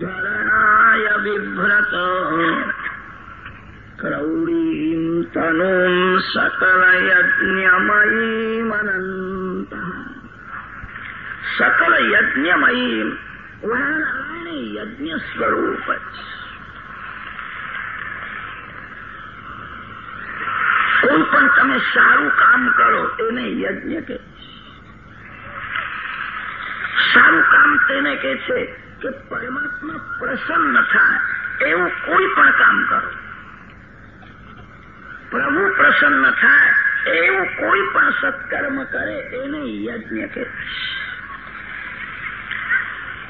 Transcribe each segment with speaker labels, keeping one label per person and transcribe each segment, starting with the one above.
Speaker 1: ધરણાય વિભ્રત ક્રૌડીમ તનુમ સકલયજ્ઞમયીમનંત સકલ યજ્ઞમયી યજ્ઞ સ્વરૂપ કોઈ પણ તમે સારું કામ કરો એને યજ્ઞ કે સારું કામ તેને કે છે કે પરમાત્મા પ્રસન્ન થાય, એવું કોઈ પણ કામ કરો. પ્રભુ પ્રસન્ન થાય, એવું કોઈ પણ સત્કર્મ કરે, એને યજ્ઞ કે.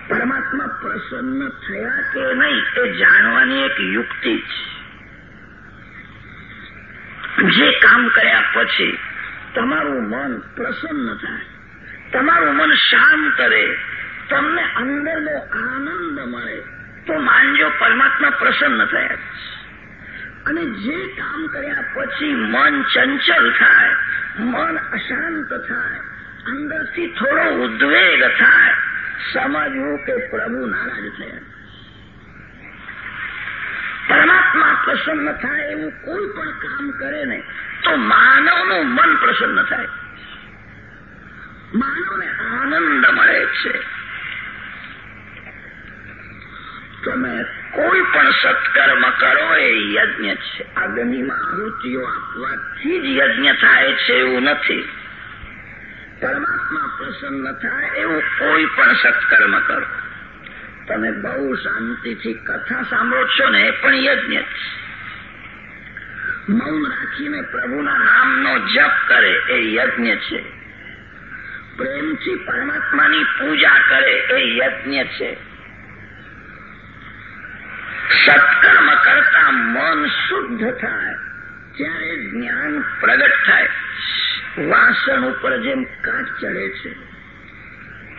Speaker 1: પરમાત્મા પ્રસન્ન થયા કે નહીં, એ જાણવાની એક યુક્તિ છે. જે કામ કર્યા પછી તમારું મન પ્રસન્ન થાય, તમારું મન શાંત રહે તમને અંદરનો આનંદ મળે. તો માનજો પરમાત્મા પ્રસન્ન થયા અને જે કામ કર્યા પછી મન ચંચલ થાય, મન અશાંત થાય, અંદરથી થોડો ઉદ્વેગ થાય. સમજવું કે પ્રભુ નારાજ થયા પરમાત્મા પ્રસન્ન થાય એવું કોઈ પણ કામ કરે ને તો માનવનું મન પ્રસન્ન થાય. માનવને આનંદ મળે છે તમે કોઈ પણ સત્કર્મ કરો એ યજ્ઞ છે. અગ્નિમાં આહુતિઓ આપવાથી જ યજ્ઞ થાય છે એવું નથી. પરમાત્મા પ્રસન્ન થાય એવું કોઈ પણ સત્કર્મ કરો. તમે બહુ શાંતિથી કથા સાંભળો છો ને એ પણ યજ્ઞ જ મૌન રાખીને પ્રભુના નામનો જપ કરે એ યજ્ઞ છે. પ્રેમથી પરમાત્માની પૂજા કરે એ યજ્ઞ છે. સત્કર્મ કરતા મન શુદ્ધ થાય ત્યારે જ્ઞાન પ્રગટ થાય. વાસણ ઉપર જેમ કાચ ચડે છે,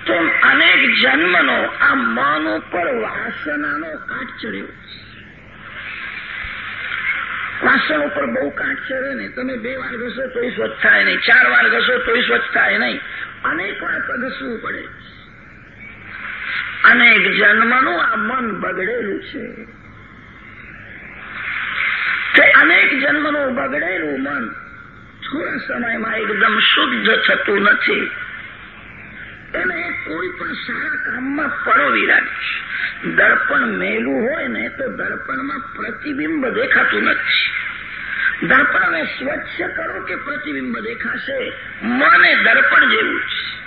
Speaker 1: તેમ અનેક જન્મનો આ મન ઉપર વાસનાનો કાચ ચડ્યો વાસણ ઉપર બહુ કાચ ચડે ને, તમે બે વાર ઘસો તોય સ્વચ્છ થાય નહીં, ચાર વાર ઘસો તોય સ્વચ્છ થાય નહીં. અનેક વાર ઘસવું પડે અનેક જન્મનું આ મન બગડેલું છે. તે અનેક જન્મનું બગડેલું મન થોડા સમયમાં એકદમ શુદ્ધ થતું નથી. એને કોઈ પણ સારા કામમાં પરોવી રાખે દર્પણ મેલું હોય ને તો દર્પણમાં પ્રતિબિંબ દેખાતું નથી. દર્પણને સ્વચ્છ કરો કે પ્રતિબિંબ દેખાશે? મને દર્પણ જેવું છે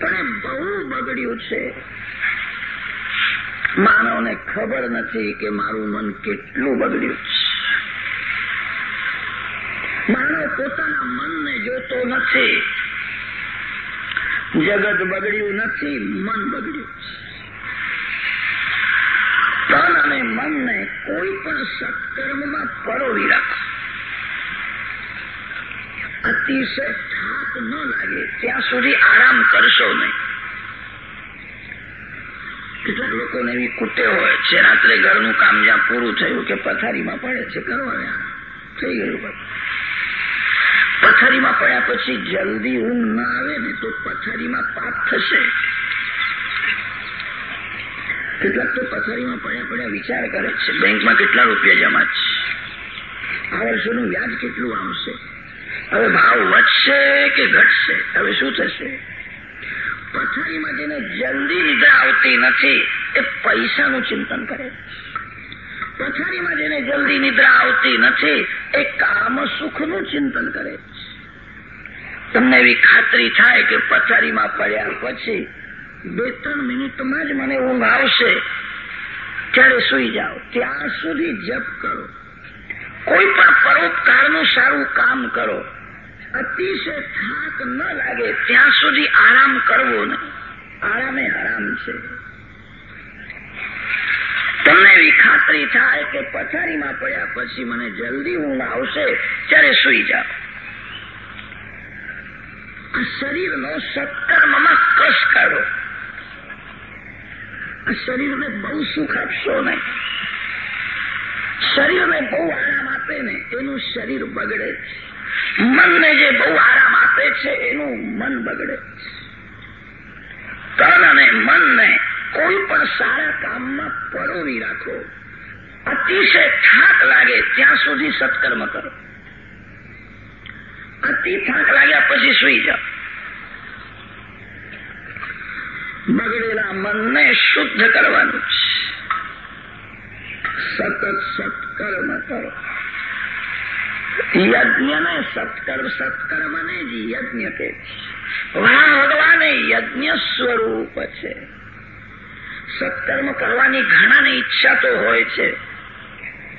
Speaker 1: પણ બહુ બગડ્યું છે. માનવને ખબર નથી કે મારું મન કેટલું બગડ્યું છે. માનવ પોતાના મનને જોતો નથી. જગત બગડ્યું નથી, મન બગડ્યું તન અને મનને કોઈ પણ સત્કર્મમાં પરોવી રાખો. અતિશય થાક ન લાગે, ત્યાં સુધી આરામ કરશો નહીં. કેટલાક લોકોને એવી કુટે હોય છે, રાત્રે ઘરનું કામ જ્યાં પૂરું થયું કે પથારીમાં પડે છે કરવા થઈ ગયું પથારીમાં પડ્યા પછી જલ્દી ઊંઘ ના આવે ને તો પથારીમાં પાપ થશે. કેટલાક તો પથારીમાં પડ્યા પડ્યા વિચાર કરે છે, બેંકમાં કેટલા રૂપિયા જમા છે? આ વર્ષોનું વ્યાજ કેટલું આવશે? હવે ભાવ વધશે કે ઘટશે? હવે શું થશે? પથારીમાં જેને જલ્દી નિદ્રા આવતી નથી, એ પૈસાનું ચિંતન કરે પથારીમાં જેને જલ્દી નિદ્રા આવતી નથી, એ કામ સુખનું ચિંતન કરે તમને એવી ખાતરી થાય કે પથારીમાં પડ્યા પછી બે ત્રણ મિનિટમાં જ મને ઊંઘ આવશે. ત્યારે સુઈ જાઓ? ત્યાં સુધી જપ કરો. કોઈ પણ પરોપકારનું સારું કામ કરો. અતિશય થાક ન લાગે. ત્યાં સુધી આરામ કરવો નહીં. આરામે હરામ છે. તમને એવી ખાતરી થાય કે પથારીમાં પડ્યા પછી મને જલ્દી ઊંઘ આવશે ત્યારે સુઈ જાઓ. આ શરીરનો સત્કર્મમાં કશ કાઢો. આ શરીરને બહુ સુખ આપશો નહીં. શરીરને બહુ આરામ આપે ને એનું શરીર બગડે છે મનને જે બહુ આરામ આપે છે, એનું મન બગડે તન અને મનને કોઈ પણ સારા કામમાં પરોવી રાખો. અતિશય થાક લાગે ત્યાં સુધી સત્કર્મ કરો. અતિ થાક લાગ્યા પછી સુઈ જાઓ. બગડેલા મનને શુદ્ધ કરવાનું સતત સત્કર્મ કરો. યજ્ઞને સત્કર્મ, સત્કર્મને જ યજ્ઞ કે ભગવાન, યજ્ઞ સ્વરૂપ છે. સત્કર્મ કરવાની ઘણાની ઈચ્છા તો હોય છે.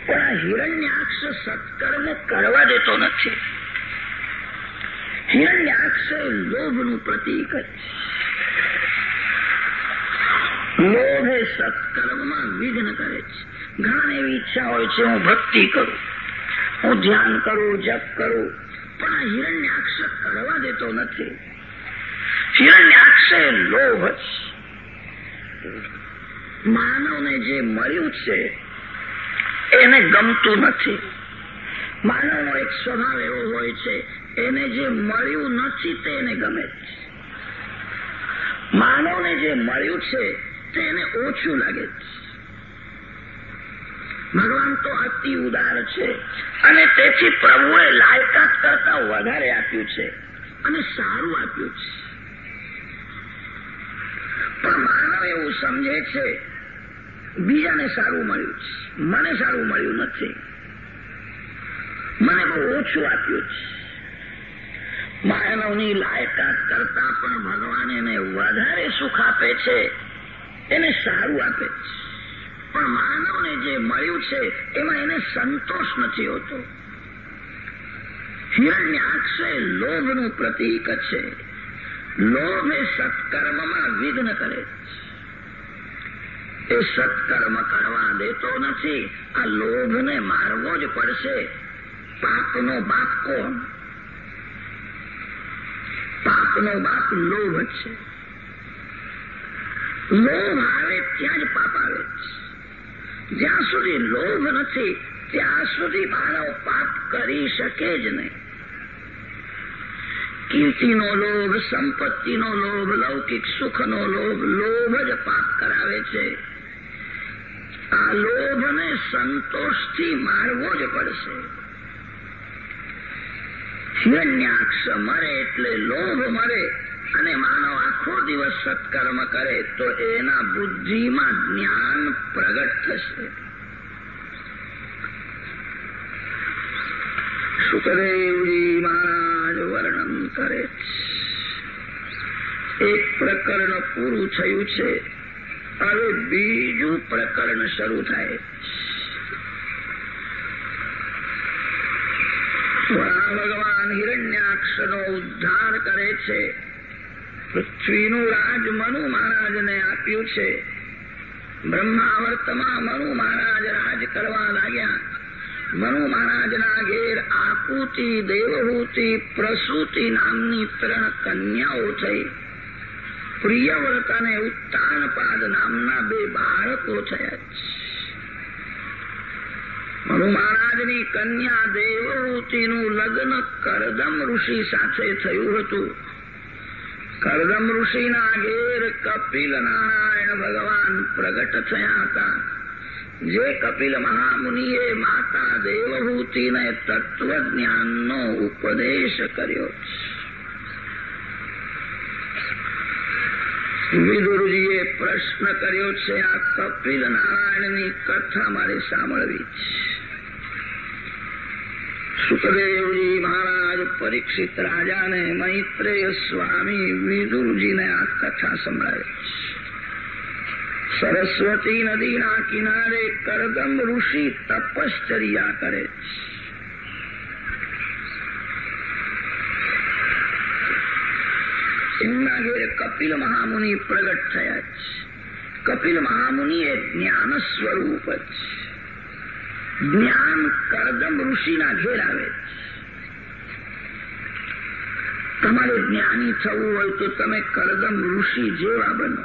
Speaker 1: પણ આ હિરણ્યાક્ષ સત્કર્મ કરવા દેતો નથી. હિરણ્યાક્ષ લોભનું પ્રતીક છે. લોભ એ સત્કર્મમાં વિઘ્ન કરે છે. ઘણા એવી ઈચ્છા હોય છે, હું ભક્તિ કરું. હું ધ્યાન કરું, જપ કરું, પણ આ હિરણ્યાક્ષ કરવા દેતો નથી. હિરણ્યાક્ષ એ લોભ માનવને જે મળ્યું છે, એને ગમતું નથી. માનવનો એક સ્વભાવ એવો હોય છે, એને જે મળ્યું નથી તે એને ગમે છે માનવને જે મળ્યું છે તેને ઓછું લાગે છે ભગવાન તો અતિ ઉદાર છે અને તેથી પ્રભુએ લાયકાત કરતા વધારે આપ્યું છે અને સારું આપ્યું છે. પણ માનવ એવું સમજે છે, બીજાને સારું મળ્યું છે, મને સારું મળ્યું નથી. મને બહુ ઓછું આપ્યું છે. માનવની લાયકાત કરતા પણ ભગવાન એને વધારે સુખ આપે છે, એને સારું આપે છે. પણ માનવને જે મળ્યું છે, એમાં એને સંતોષ નથી હોતો. હિરણ્યાક્ષ એ લોભનું પ્રતીક છે. લોભ એ સત્કર્મમાં વિઘ્ન કરે એ સત્કર્મ કરવા દેતો નથી. આ લોભને મારવો જ પડશે. પાપનો બાપ કોણ? પાપનો બાપ લોભ છે. લોભ આવે ત્યાં જ પાપ આવે જ્યાં સુધી લોભ નથી ત્યાં સુધી માનવ પાપ કરી શકે જ નહીં. કીર્તિનો લોભ, સંપત્તિનો લોભ, લૌકિક સુખનો લોભ લોભ જ પાપ કરાવે છે. આ લોભને સંતોષથી મારવો જ પડશે. હિરણ્યાક્ષ મરે એટલે લોભ મરે. અને માનવ આખો દિવસ સત્કર્મ કરે તો એના બુદ્ધિમાં જ્ઞાન પ્રગટ થશે. સુખદેવજી મહારાજ વર્ણન કરે એક પ્રકરણ પૂરું થયું છે. હવે બીજું પ્રકરણ શરૂ થાય ભગવાન હિરણ્યાક્ષ નો ઉદ્ધાર કરે છે. પૃથ્વીનું રાજ મનુ મહારાજને આપ્યું છે. બ્રહ્માવર્તમાં મનુ મહારાજ રાજ કરવા લાગ્યા. મનુ મહારાજના ઘેર આકુતિ, દેવહૂતિ, પ્રસૂતિ નામની ત્રણ કન્યાઓ થઈ. પ્રિયવ્રત અને ઉત્તાનપાદ નામના બે બાળકો થયા. મનુ મહારાજની કન્યા દેવહૂતિનું લગ્ન કરદમ ઋષિ સાથે થયું હતું. કરદમ ઋષિના ઘેર કપિલ નારાયણ ભગવાન પ્રગટ થયા હતા જે કપિલ મહામુનિએ માતા દેવહૂતિને તત્વજ્ઞાનનો ઉપદેશ કર્યો વિદુરજીએ પ્રશ્ન કર્યો છે આ કપિલ નારાયણની કથા મારે સાંભળવી છે સુખદેવજી મહારાજ, પરીક્ષિત રાજાને મૈત્રેય સ્વામી વિદુરજીને આ કથા સંભળાવે. સરસ્વતી નદીના કિનારે કરદમ ઋષિ તપશ્ચર્યા કરે. એમના ઘેરે કપિલ મહામુનિ પ્રગટ થયા છે. કપિલ મહામુનિ એ જ્ઞાન સ્વરૂપ જ જ્ઞાન કરદમ ઋષિના ઘેર આવે તમારે જ્ઞાની થવું હોય તો તમે કરદમ ઋષિ જેવા બનો.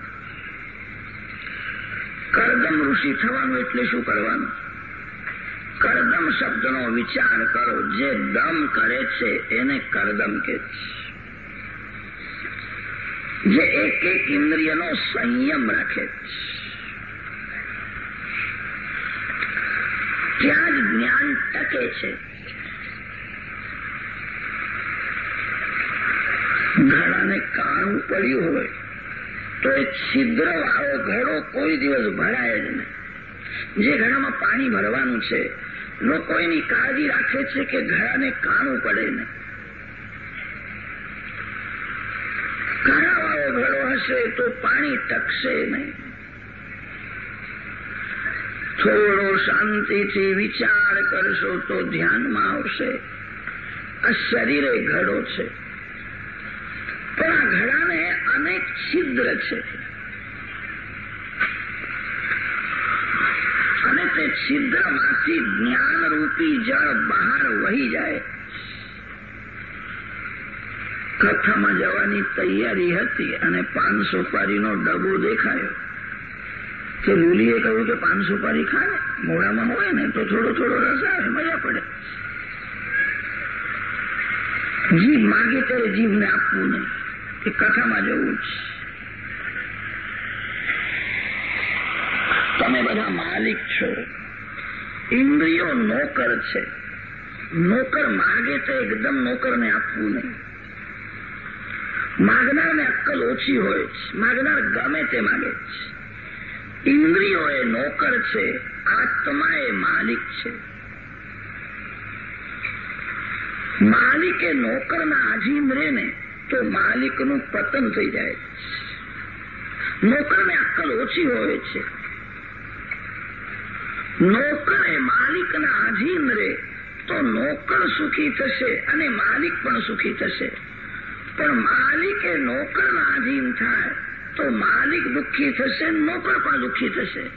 Speaker 1: કરદમ ઋષિ થવાનું એટલે શું કરવાનું? કરદમ શબ્દનો વિચાર કરો, જે દમ કરે છે, એને કરદમ કે જે એક એક ઇન્દ્રિયનો સંયમ રાખે ત્યાં જ જ્ઞાન ટકે છે. ઘડાને કાણું પડ્યું હોય તો એ છિદ્ર વાળો ઘડો કોઈ દિવસ ભરાય જ નહીં. જે ઘડામાં પાણી ભરવાનું છે, લોકો એની કાળજી રાખે છે કે ઘડાને કાણું પડે નહીં. કાણાવાળો ઘડો હશે તો પાણી ટકશે નહીં. થોડો શાંતિથી વિચાર કરશો તો ધ્યાનમાં આવશે. આ શરીરે ઘડો છે. પણ આ ઘડાને અનેક છિદ્ર છે. અને તે છિદ્રમાંથી જ્ઞાનરૂપી જળ બહાર વહી જાય. કથામાં જવાની તૈયારી હતી અને પાન સોપારીનો ડબો દેખાયો. તો રૂલીએ કહ્યું કે પાન સોપારી ખાય. મોડામાં હોય ને તો થોડો થોડો રસ આવે, મજા પડે. જીભ માગે ત્યારે જીભને આપવું નહીં. એ કથામાં જવું જ તમે બધા માલિક છો. ઇન્દ્રિયો નોકર છે. નોકર માગે તો એકદમ નોકરને આપવું નહીં. માગનારને અક્કલ ઓછી હોય છે માગનાર ગમે તે માગે છે ઇન્દ્રિયો એ નોકર છે. આત્મા એ માલિક છે. માલિક નોકરના આધીન રહે ને તો માલિકનું પતન થઈ જાય નોકરને અક્કલ ઓછી હોય છે. નોકર એ માલિકના આધીન રહે તો નોકર સુખી થશે અને માલિક પણ સુખી થશે. પણ માલિક એ નોકરના આધીન થાય તો માલિક દુઃખી થશે, નોકર પણ દુઃખી થશે.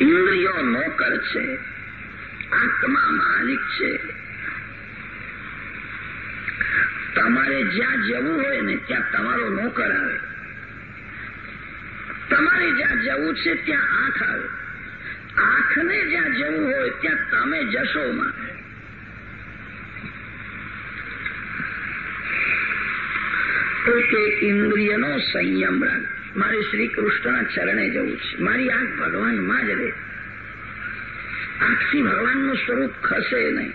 Speaker 1: ઇન્દ્રિયો નોકર છે, આત્મા માલિક છે. તમારે જ્યાં જવું હોય ને, ત્યાં તમારો નોકર આવે. તમારે જ્યાં જવું છે, ત્યાં આંખ આવે. આંખને જ્યાં જવું હોય, ત્યાં તમે જશો માં. એક એક ઇન્દ્રિયનો સંયમ રાખ. મારે શ્રી કૃષ્ણના ચરણે જવું છે. મારી આંખ ભગવાનમાં જ રહે. આંખથી ભગવાનનું સ્વરૂપ ખસે નહીં.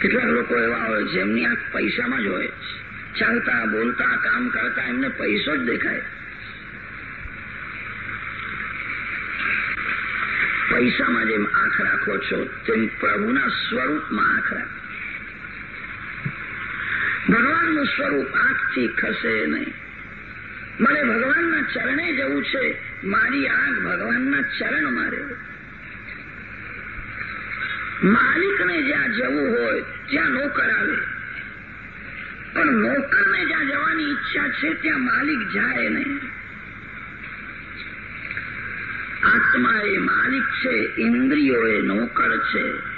Speaker 1: કેટલાક લોકો એવા હોય છે એમની આંખ પૈસામાં જ હોય ચાલતા, બોલતા, કામ કરતા એમને પૈસો જ દેખાય. પૈસામાં જેમ આંખ રાખો છો, તેમ પ્રભુના સ્વરૂપમાં આંખ રાખો. ભગવાનનું સ્વરૂપ આંખથી ખસે નહીં. મને ભગવાનના ચરણે જવું છે, મારી આંખ ભગવાનના ચરણમાં રહે. માલિકને જ્યાં જવું હોય, ત્યાં નોકર આવે. પણ નોકરને જ્યાં જવાની ઈચ્છા છે, ત્યાં માલિક જાય નહીં. આત્મા એ માલિક છે ઇન્દ્રિયો એ નોકર છે.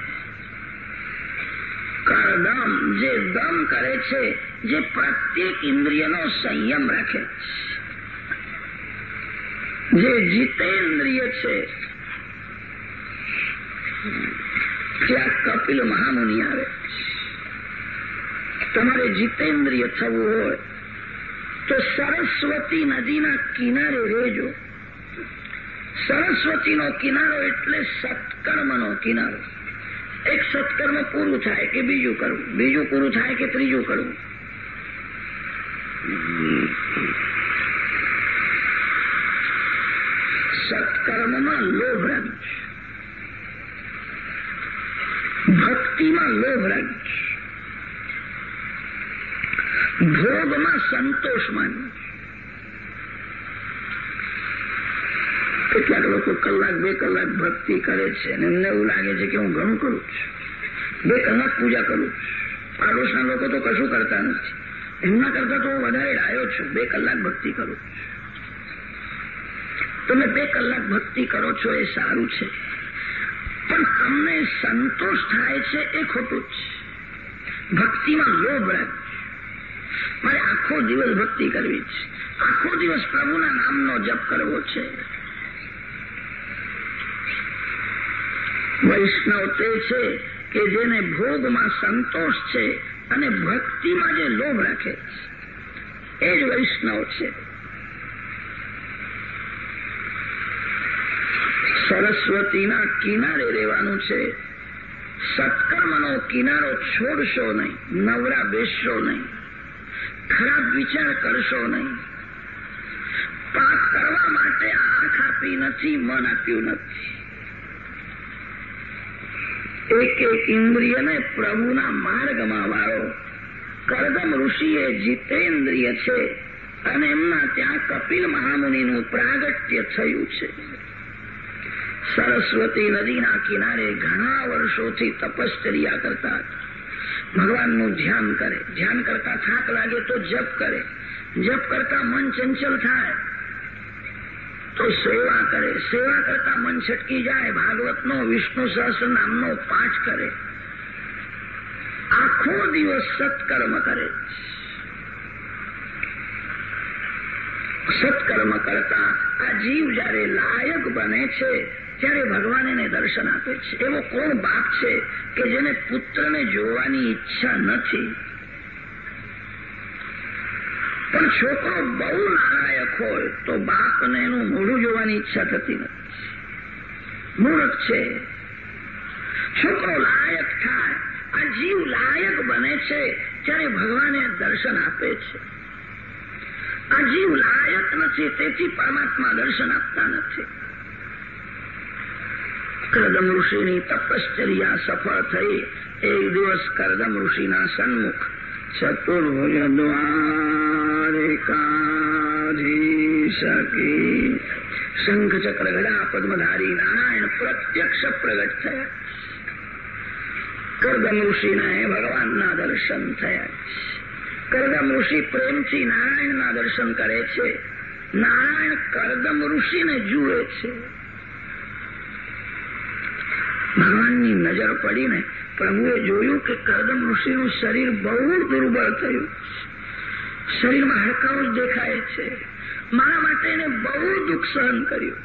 Speaker 1: કરદમ જે દમ કરે છે, જે પ્રત્યેક ઇન્દ્રિયનો સંયમ રાખે. જે જીતેન્દ્રિય છે ત્યાં કપિલ મહામુનિ આવે. તમારે જીતેન્દ્રિય થવું હોય, તો સરસ્વતી નદીના કિનારે રહેજો. સરસ્વતીનો કિનારો એટલે સત્કર્મનો કિનારો. એક સત્કર્મ પૂરું થાય કે બીજું કરવું બીજું પૂરું થાય કે ત્રીજું કરવું સત્કર્મમાં લોભ રંગ ભક્તિમાં લોભ રંગ ભોગમાં સંતોષ માનવો. કેટલાક લોકો કલાક, બે કલાક ભક્તિ કરે છે અને એમને એવું લાગે છે કે હું ઘણું કરું છું. બે કલાક પૂજા કરું પાડોશના લોકો તો કશું કરતા નથી. એમના કરતા તો હું વધારે ડાયો છું. બે કલાક ભક્તિ કરું તમે બે કલાક ભક્તિ કરો છો એ સારું છે. પણ તમને સંતોષ થાય છે એ ખોટું જ ભક્તિમાં લોભ રાખ મારે આખો દિવસ ભક્તિ કરવી છે. આખો દિવસ પ્રભુના નામનો જપ કરવો છે. વૈષ્ણવ તે છે કે જેને ભોગમાં સંતોષ છે અને ભક્તિમાં જે લોભ રાખે એ જ વૈષ્ણવ છે. સરસ્વતીના કિનારે રહેવાનું છે. સત્કર્મનો કિનારો છોડશો નહીં, નવરા બેસશો નહીં, ખરાબ વિચાર કરશો નહીં. પાપ કરવા માટે આંખ આપી નથી, મન આપ્યું નથી. એક એક ઇન્દ્રિયને પ્રભુના માર્ગમાં વાળો. કરદમ ઋષિએ જીતેન્દ્રિય છે અને એમના ત્યાં કપિલ મહામુનિનું પ્રાગટ્ય થયું છે. સરસ્વતી નદીના કિનારે ઘણા વર્ષોથી તપશ્ચર્યા કરતા ભગવાનનું ધ્યાન કરે. ધ્યાન કરતા થાક લાગે તો જપ કરે. જપ કરતા મન ચંચલ થાય. તો સેવા કરે. સેવા કરતા મન છટકી જાય. ભાગવતનો, વિષ્ણુ સહસ્ર નામનો પાઠ કરે. આખો દિવસ સત્કર્મ કરે. સત્કર્મ કરતા આ જીવ જયારે લાયક બને છે, ત્યારે ભગવાન એને દર્શન આપે છે. એવો કોણ બાપ છે કે જેને પુત્રને જોવાની ઈચ્છા નથી? પણ છોકરો બહુ નાલાયક હોય તો બાપને એનું મોઢું જોવાની ઈચ્છા થતી નથી. મૂર્ખ છે. છોકરો લાયક થાય, આ જીવ લાયક બને છે ત્યારે ભગવાને દર્શન આપે છે. આ જીવ લાયક નથી, તેથી પરમાત્મા દર્શન આપતા નથી. કરદમ ઋષિની તપશ્ચર્યા સફળ થઈ, એક દિવસ કરદમ ઋષિના સન્મુખ ચતુર્ભુજ દ્વારિકાધીશકી શંખ ચક્ર ગદા પદ્મધારી નારાયણ પ્રત્યક્ષ પ્રગટ થયા કરદમ ઋષિને ભગવાનના દર્શન થયા કરદમ ઋષિ પ્રેમથી નારાયણના દર્શન કરે છે નારાયણ કરદમ ઋષિને જુએ છે ભગવાનની નજર પડીને પ્રભુએ જોયું કે કરદમ ઋષિનું શરીર બહુ દુર્બળ થયું. શરીરમાં હડકાઓ જ દેખાય છે. મારા માટે એને બહુ દુઃખ સહન કર્યું.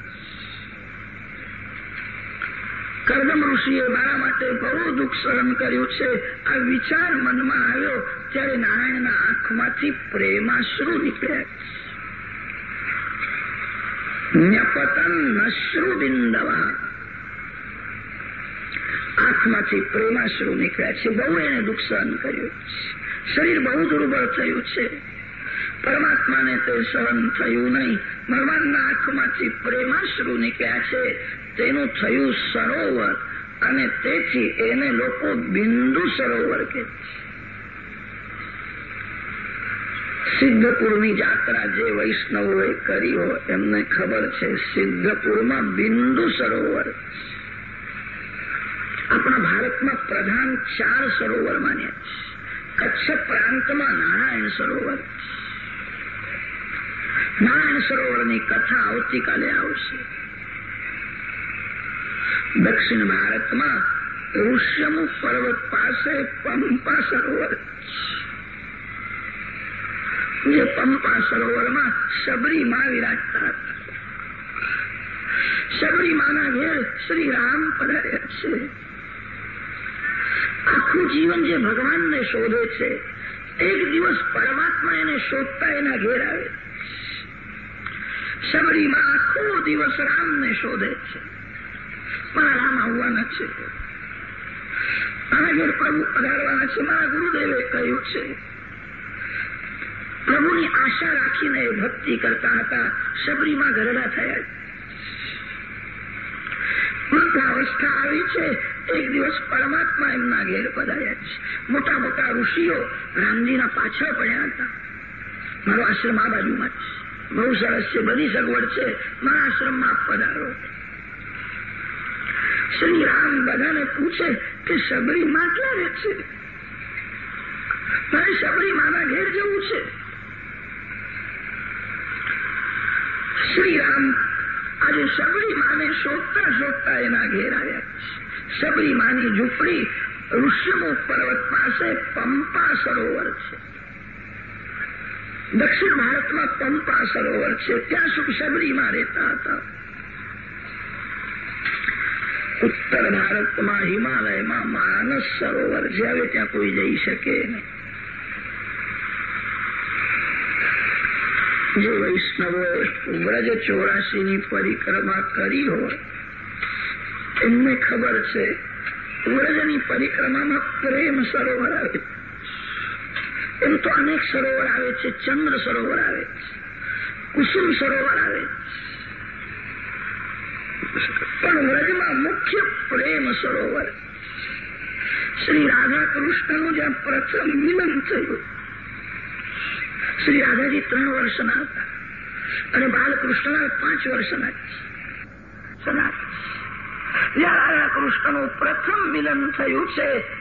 Speaker 1: કરદમ ઋષિએ મારા માટે બહુ દુઃખ સહન કર્યું છે. આ વિચાર મનમાં આવ્યો ત્યારે નારાયણના આંખમાંથી પ્રેમાશ્રુ નીકળ્યા. ન્યપતન નશ્રુ બિંદવા આંખમાંથી પ્રેમાશ્રુ નીકળ્યા છે. બહુ એને નુકસાન કર્યું શરીર બહુ દુર્બળ થયું છે. પરમાત્માને તે સહન થયું નહીં. ભગવાનના આંખમાંથી પ્રેમાશ્રુ નીકળ્યા છે. તેનું થયું સરોવર અને તેથી એને લોકો બિંદુ સરોવર કે સિદ્ધપુરની જાત્રા જે વૈષ્ણવોએ કરી હોય, એમને ખબર છે, સિદ્ધપુરમાં બિંદુ સરોવર. આપણા ભારતમાં પ્રધાન ચાર સરોવર માન્યા છે. કચ્છ પ્રાંતમાં નારાયણ સરોવર. નારાયણ સરોવરની કથા આવતીકાલે આવશે. દક્ષિણ ભારતમાં ઋષ્યમુ પર્વત પાસે પંપા સરોવર. જે પંપા સરોવરમાં સબરીમાં વિરાજતા હતા. શબરીમાના ઘેર શ્રી રામ પધાર્યા છે. આખું જીવન જે ભગવાનને શોધે છે, એક દિવસ પરમાત્મા એને શોધતા એના ઘેર આવે. શબરીમાં આખો દિવસ રામને શોધે છે. પણ રામ આવવાના છે. મારા પ્રભુ પધારવાના છે. મારા ગુરુદેવે કહ્યું છે. પ્રભુની આશા રાખીને ભક્તિ કરતા હતા. શબરીમાં ગરડા થયા. વૃદ્ધાવસ્થા આવી છે. એક દિવસ પરમાત્મા એમના ઘેર પધાર્યા છે. મોટા મોટા ઋષિઓ રામજીના પાછળ પડ્યા હતા. મારો આશ્રમ આ બાજુમાં છે. બહુ સરસ છે, બધી સગવડ છે. મારા આશ્રમમાં પધારો. શ્રી રામ બધાને પૂછે કે શબરીમાં ક્યાં રહે છે મારે શબરીમાના ઘેર જવું છે. શ્રી રામ આજે શબરીમાને શોધતા શોધતા એના ઘેર આવ્યા શબરીમાની ઝૂંપડી ઋષ્યમુ પર્વત પાસે પંપા સરોવર છે. દક્ષિણ ભારતમાં પંપા સરોવર છે. ત્યાં સુધી સબરીમાં રહેતા હતા. ઉત્તર ભારતમાં હિમાલયમાં માનસ સરોવર છે. હવે ત્યાં કોઈ જઈ શકે નહીં. જે વૈષ્ણવો વ્રજ ચોરાસીની પરિક્રમા કરી હોય એમને ખબર છે. વ્રજની પરિક્રમામાં પ્રેમ સરોવર આવે. એમ તો અનેક સરોવર આવે છે. ચંદ્ર સરોવર આવે કુસુમ સરોવર આવે પણ વ્રજમાં મુખ્ય પ્રેમ સરોવર શ્રી રાધા કૃષ્ણનું જ્યાં પ્રથમ મિલન થયું. શ્રી રાધાજી ત્રણ વર્ષના હતા. અને બાલકૃષ્ણના પાંચ વર્ષના જ્યાં કૃષ્ણનું પ્રથમ મિલન થયું છે.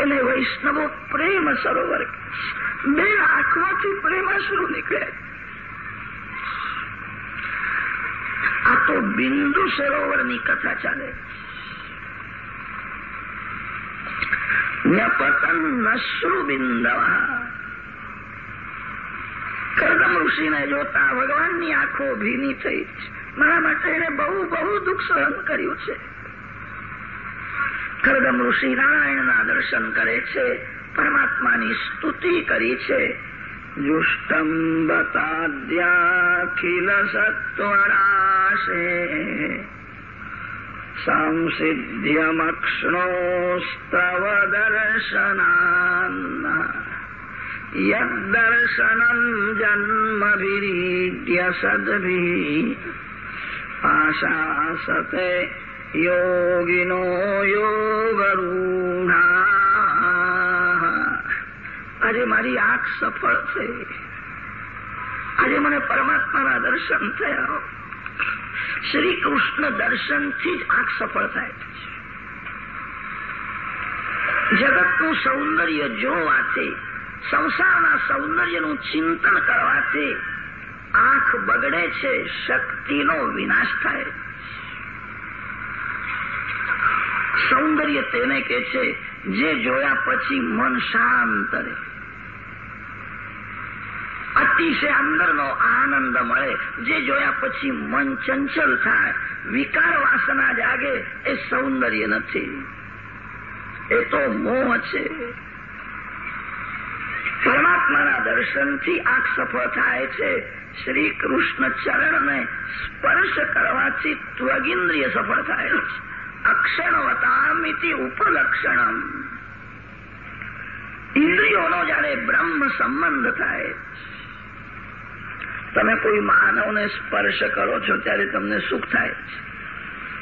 Speaker 1: એને વૈષ્ણવો પ્રેમ સરોવર બે આંખમાંથી પ્રેમાશ્રુ નીકળે. આ તો બિંદુ સરોવરની કથા ચાલે. ન્યપતન નશ્રુ બિંદવા. કરદમ ઋષિને જોતા ભગવાનની આંખો ભીની થઈ. મારા માટે એને બહુ બહુ દુઃખ સહન કર્યું છે. કરદમ ઋષિ નારાયણના દર્શન કરે છે, પરમાત્માની સ્તુતિ કરી છે. જુષ્ટમ બતાદ્યાખિલ સત્વરાશે. સંસિધ્યમક્ષ્ણોસ્તવ દર્શના યદર્શનમ જન્મભિરીડ્ય સદભિ. આશાસતે યોગિનો યોગરૂઢા આજે મારી આંખ સફળ થઈ આજે મને પરમાત્માના દર્શન થયા શ્રી કૃષ્ણ દર્શનથી જ આંખ સફળ થાય જગતનું સૌંદર્ય જોવાથી, સંસારના સૌંદર્યનું ચિંતન કરવાથી, આંખ બગડે છે, શક્તિનો વિનાશ થાય. સૌંદર્ય તેને કે છે, જે જોયા પછી મન શાંત રહે. અતિશય અંદરનો આનંદ મળે, જે જોયા પછી મન ચંચલ થાય. વિકાર વાસના જાગે, એ સૌંદર્ય નથી. એ તો મોહ છે. પરમાત્માના દર્શનથી આંખ સફળ થાય છે. શ્રી કૃષ્ણ ચરણને સ્પર્શ કરવાથી ત્વગિન્દ્રિય સફળ થાય છે. અક્ષણવતામિતિ ઉપલક્ષણમ. ઇન્દ્રિયોનો જયારે બ્રહ્મ સંબંધ થાય, તમે કોઈ માનવને સ્પર્શ કરો છો ત્યારે તમને સુખ થાય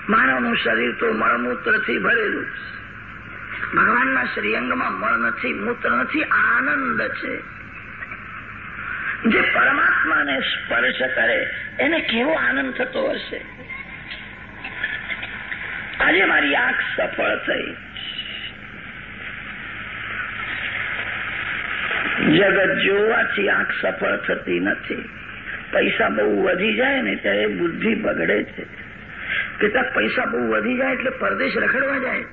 Speaker 1: માનવનું શરીર તો મળમૂત્રથી ભરેલું ભગવાનના શ્રીઅંગમાં મળ નથી, મૂત્ર નથી, આનંદ છે. જે પરમાત્માને સ્પર્શ કરે, એને કેવો આનંદ થતો હશે? આજે મારી આંખ સફળ થઈ. જગત જોવાથી આંખ સફળ થતી નથી. પૈસા બહુ વધી જાય ને ત્યારે બુદ્ધિ બગડે છે. કેટલાક પૈસા બહુ વધી જાય એટલે પરદેશ રખડવા જાય.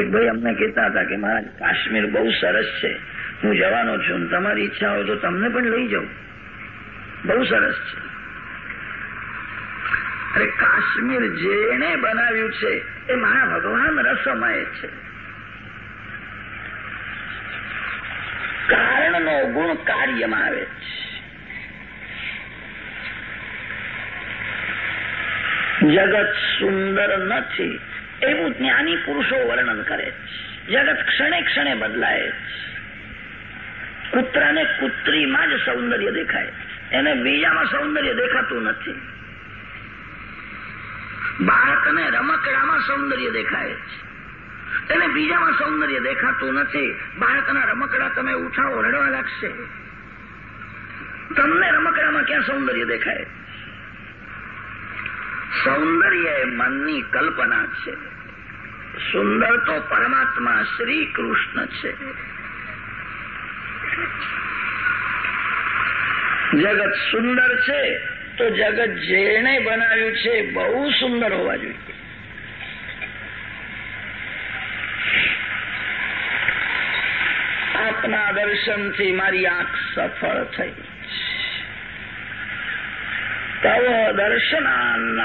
Speaker 1: એક ભાઈ અમને કહેતા હતા કે મારા કાશ્મીર બહુ સરસ છે. હું જવાનો છું તમારી ઈચ્છા હોય તો તમને પણ લઈ જાઉં. બહુ સરસ છે. અરે કાશ્મીર જેને બનાવ્યું છે, એ મારા ભગવાન રસમય છે. કારણનો ગુણ કાર્યમાં આવે છે. જગત સુંદર નથી, એવું જ્ઞાની પુરુષો વર્ણન કરે છે. જગત ક્ષણે ક્ષણે બદલાય કૂતરાને કૂતરીમાં જ સૌંદર્ય દેખાય એને બીજામાં સૌંદર્ય દેખાતું નથી. બાળકને રમકડામાં સૌંદર્ય દેખાય એને બીજામાં સૌંદર્ય દેખાતું નથી. બાળકના રમકડા તમે ઉઠાવો, રડવા લાગશે. તમને રમકડામાં ક્યાં સૌંદર્ય દેખાય? સૌંદર્ય એ મનની કલ્પના છે. સુંદર તો પરમાત્મા શ્રી કૃષ્ણ છે. જગત સુંદર છે તો જગત જેણે બનાવ્યું છે બહુ સુંદર હોવા જોઈએ. આપના દર્શનથી મારી આંખ સફળ થઈ. તવ દર્શનાન્ન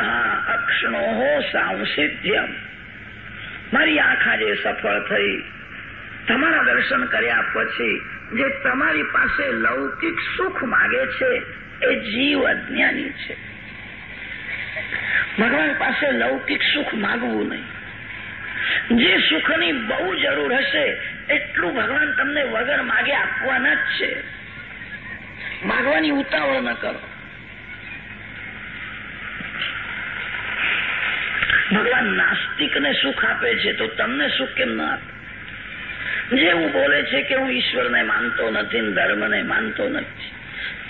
Speaker 1: અક્ષણો સાંસિધ્યમ. મારી આંખ આજે સફળ થઈ. તમારા દર્શન કર્યા પછી જે તમારી પાસે લૌકિક સુખ માગે છે એ જીવ અજ્ઞાની છે. ભગવાન પાસે લૌકિક સુખ માગવું નહીં. જે સુખની બહુ જરૂર હશે, એટલું ભગવાન તમને વગર માગે આપવાના જ છે. માગવાની ઉતાવળ ન કરો. ભગવાન નાસ્તિકને સુખ આપે છે તો તમને સુખ કેમ ન આપે? જેવું બોલે છે કે હું ઈશ્વરને માનતો નથી ધર્મને માનતો નથી.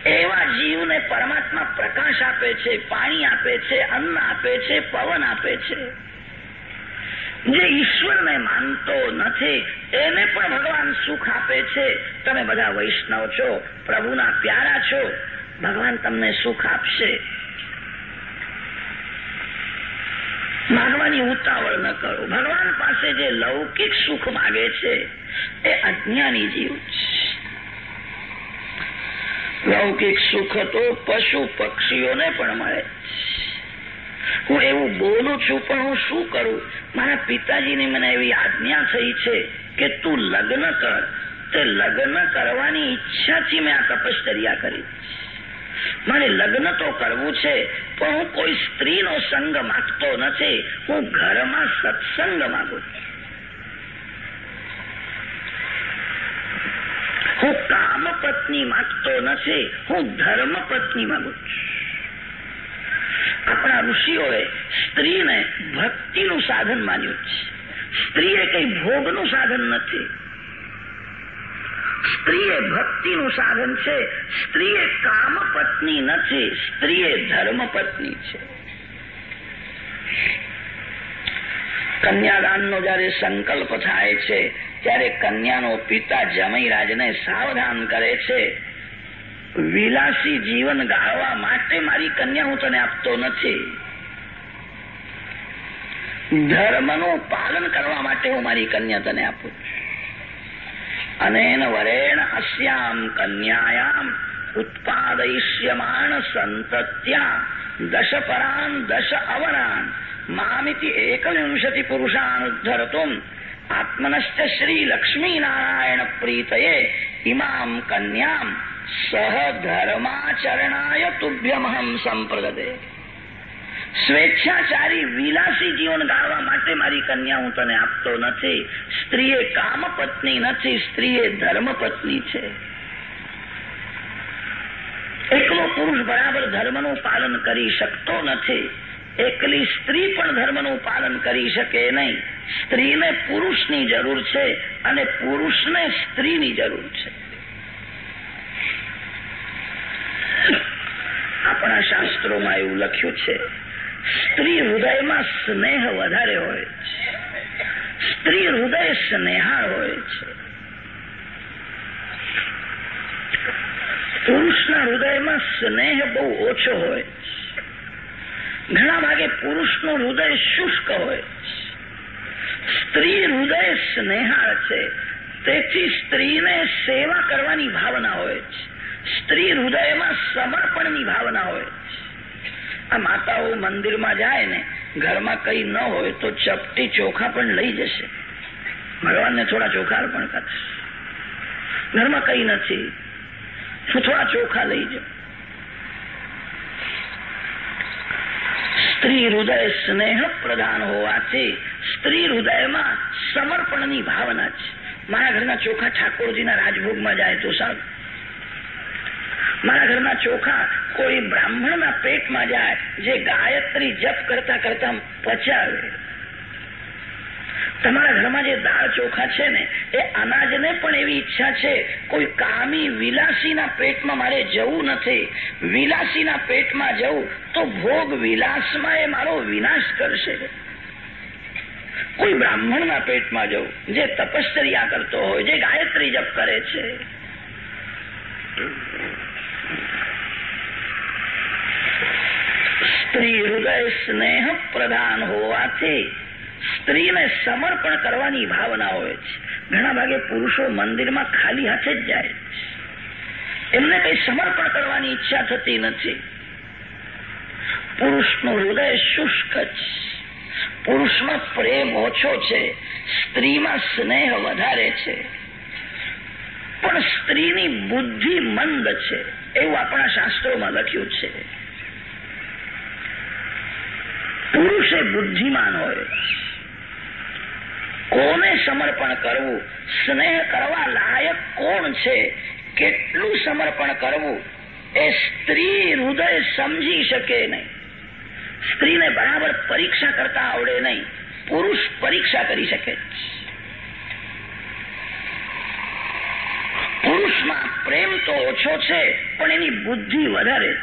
Speaker 1: એવા જીવને પરમાત્મા પ્રકાશ આપે છે, પાણી આપે છે, અન્ન આપે છે, પવન આપે છે. જે ઈશ્વરને માનતો નથી, એને પણ ભગવાન સુખ આપે છે. તમે બધા વૈષ્ણવ છો, પ્રભુના પ્યારા છો, ભગવાન તમને સુખ આપશે. માગવાની ઉતાવળ ન કરો. ભગવાન પાસે જે લૌકિક સુખ માગે છે, એ અજ્ઞાની જીવ છે. લૌકિક સુખ તો પશુ પક્ષીઓને પણ મળે હું એવું બોલું છું, પણ હું શું કરું? મારા પિતાજીની મને એવી આજ્ઞા થઈ છે કે તું લગ્ન કર. તે લગ્ન કરવાની ઈચ્છાથી મેં આ તપશ્ચર્યા કરી. મારે લગ્ન તો કરવું છે, પણ હું કોઈ સ્ત્રીનો સંગ માગતો નથી. હું ઘરમાં સત્સંગ માગુ હું કામ પત્ની માંગતો નથી, હું ધર્મ પત્ની માંગુ છું. આપણા ઋષિઓએ સ્ત્રીને ભક્તિનું સાધન માન્યું છે. સ્ત્રી એ કઈ ભોગનું સાધન નથી. સ્ત્રી એ ભક્તિનું સાધન છે સ્ત્રી એ કામ પત્ની નથી સ્ત્રી એ ધર્મ પત્ની છે. કન્યાદાનનો જયારે સંકલ્પ થાય છે ત્યારે કન્યાનો પિતા જમૈરાજને સાવધાન કરે છે, વિલાસી જીવન ગાળવા માટે મારી કન્યા હું તને આપતો નથી. ધર્મનું પાલન કરવા માટે હું મારી કન્યા તને આપું અનેન વરેણ અસ્યામ કન્યાયામ ઉત્પાદયિષ્યમાણ સંતત્યા દશ પરાન દશ અવરાન મામિતિ એકવિંશતિ પુરુષાનુદ્ધરતુમ આત્મનશ્ચ શ્રી લક્ષ્મીનારાયણ પ્રીતયે ઇમામ કન્યામ સહ ધર્માચરણાય તુભ્યમહમ સંપ્રદે સ્વેચ્છાચારી વિલાસી જીવન ગાળવા માટે મારી કન્યા હું તને આપતો નથી સ્ત્રીએ કામ પત્ની નથી સ્ત્રીએ ધર્મ પત્ની છે એકલો પુરુષ બરાબર ધર્મનું પાલન કરી શકતો નથી એકલી સ્ત્રી પણ ધર્મનું પાલન કરી શકે નહીં. સ્ત્રીને પુરુષની જરૂર છે અને પુરુષને સ્ત્રીની જરૂર છે. આપણા શાસ્ત્રોમાં એવું લખ્યું છે, સ્ત્રી હૃદયમાં સ્નેહ વધારે હોય છે. સ્ત્રી હૃદય સ્નેહાળ હોય છે. પુરુષના હૃદયમાં સ્નેહ બહુ ઓછો હોય છે. ઘણા ભાગે પુરુષનું હૃદય શુષ્ક હોય. સ્ત્રી હૃદય સ્નેહાળ છે. તેથી સ્ત્રીને સેવા કરવાની ભાવના હોય છે. સ્ત્રી હૃદયમાં સમર્પણની ભાવના હોય આ માતાઓ મંદિરમાં જાય ને, ઘરમાં કઈ ન હોય તો ચપટી ચોખા પણ લઈ જશે. ભગવાનને થોડા ચોખા અર્પણ કરશે ઘરમાં કઈ નથી. થોડા ચોખા લઈ જાઉં સ્ત્રી હૃદય સ્નેહ પ્રધાન હોવાથી સ્ત્રી હૃદયમાં સમર્પણની ભાવના છે. મારા ઘરના ચોખા ઠાકોરજીના રાજભોગમાં જાય તો સારું. મારા ઘરના ચોખા કોઈ બ્રાહ્મણના પેટમાં જાય, જે ગાયત્રી જપ કરતા કરતા પચાવે. તમારા ઘરમાં જે દાળ ચોખા છે ને, એ અનાજને પણ એવી ઈચ્છા છે, કોઈ કામી વિલાસીના પેટમાં મારે જવું નથી. વિલાસીના પેટમાં જવું, તો ભોગ વિલાસમાં એ મારો વિનાશ કરશે. કોઈ બ્રાહ્મણના પેટમાં જવું, જે તપશ્ચર્યા કરતો હોય, જે ગાયત્રી જપ કરે છે. સ્ત્રી હૃદય સ્નેહ પ્રધાન હોવાથી સ્ત્રીને સમર્પણ કરવાની ભાવના હોય છે. ઘણા ભાગે પુરુષો મંદિરમાં ખાલી હાથે જ જાય એમને કઈ સમર્પણ કરવાની ઈચ્છા થતી નથી. પુરુષનું હૃદય શુષ્ક છે. પુરુષમાં પ્રેમ ઓછો છે. સ્ત્રીમાં સ્નેહ વધારે છે. પણ સ્ત્રીની બુદ્ધિ મંદ છે. એવું આપણા શાસ્ત્રોમાં લખ્યું છે. પુરુષે બુદ્ધિમાન હોય. કોને સમર્પણ કરવું? સ્નેહ કરવા લાયક કોણ છે? કેટલું સમર્પણ કરવું? એ સ્ત્રી હૃદય સમજી શકે નહીં. સ્ત્રીને બરાબર પરીક્ષા કરતા આવડે નહીં. પુરુષ પરીક્ષા કરી શકે પુરુષમાં પ્રેમ તો ઓછો છે, પણ એની બુદ્ધિ વધારે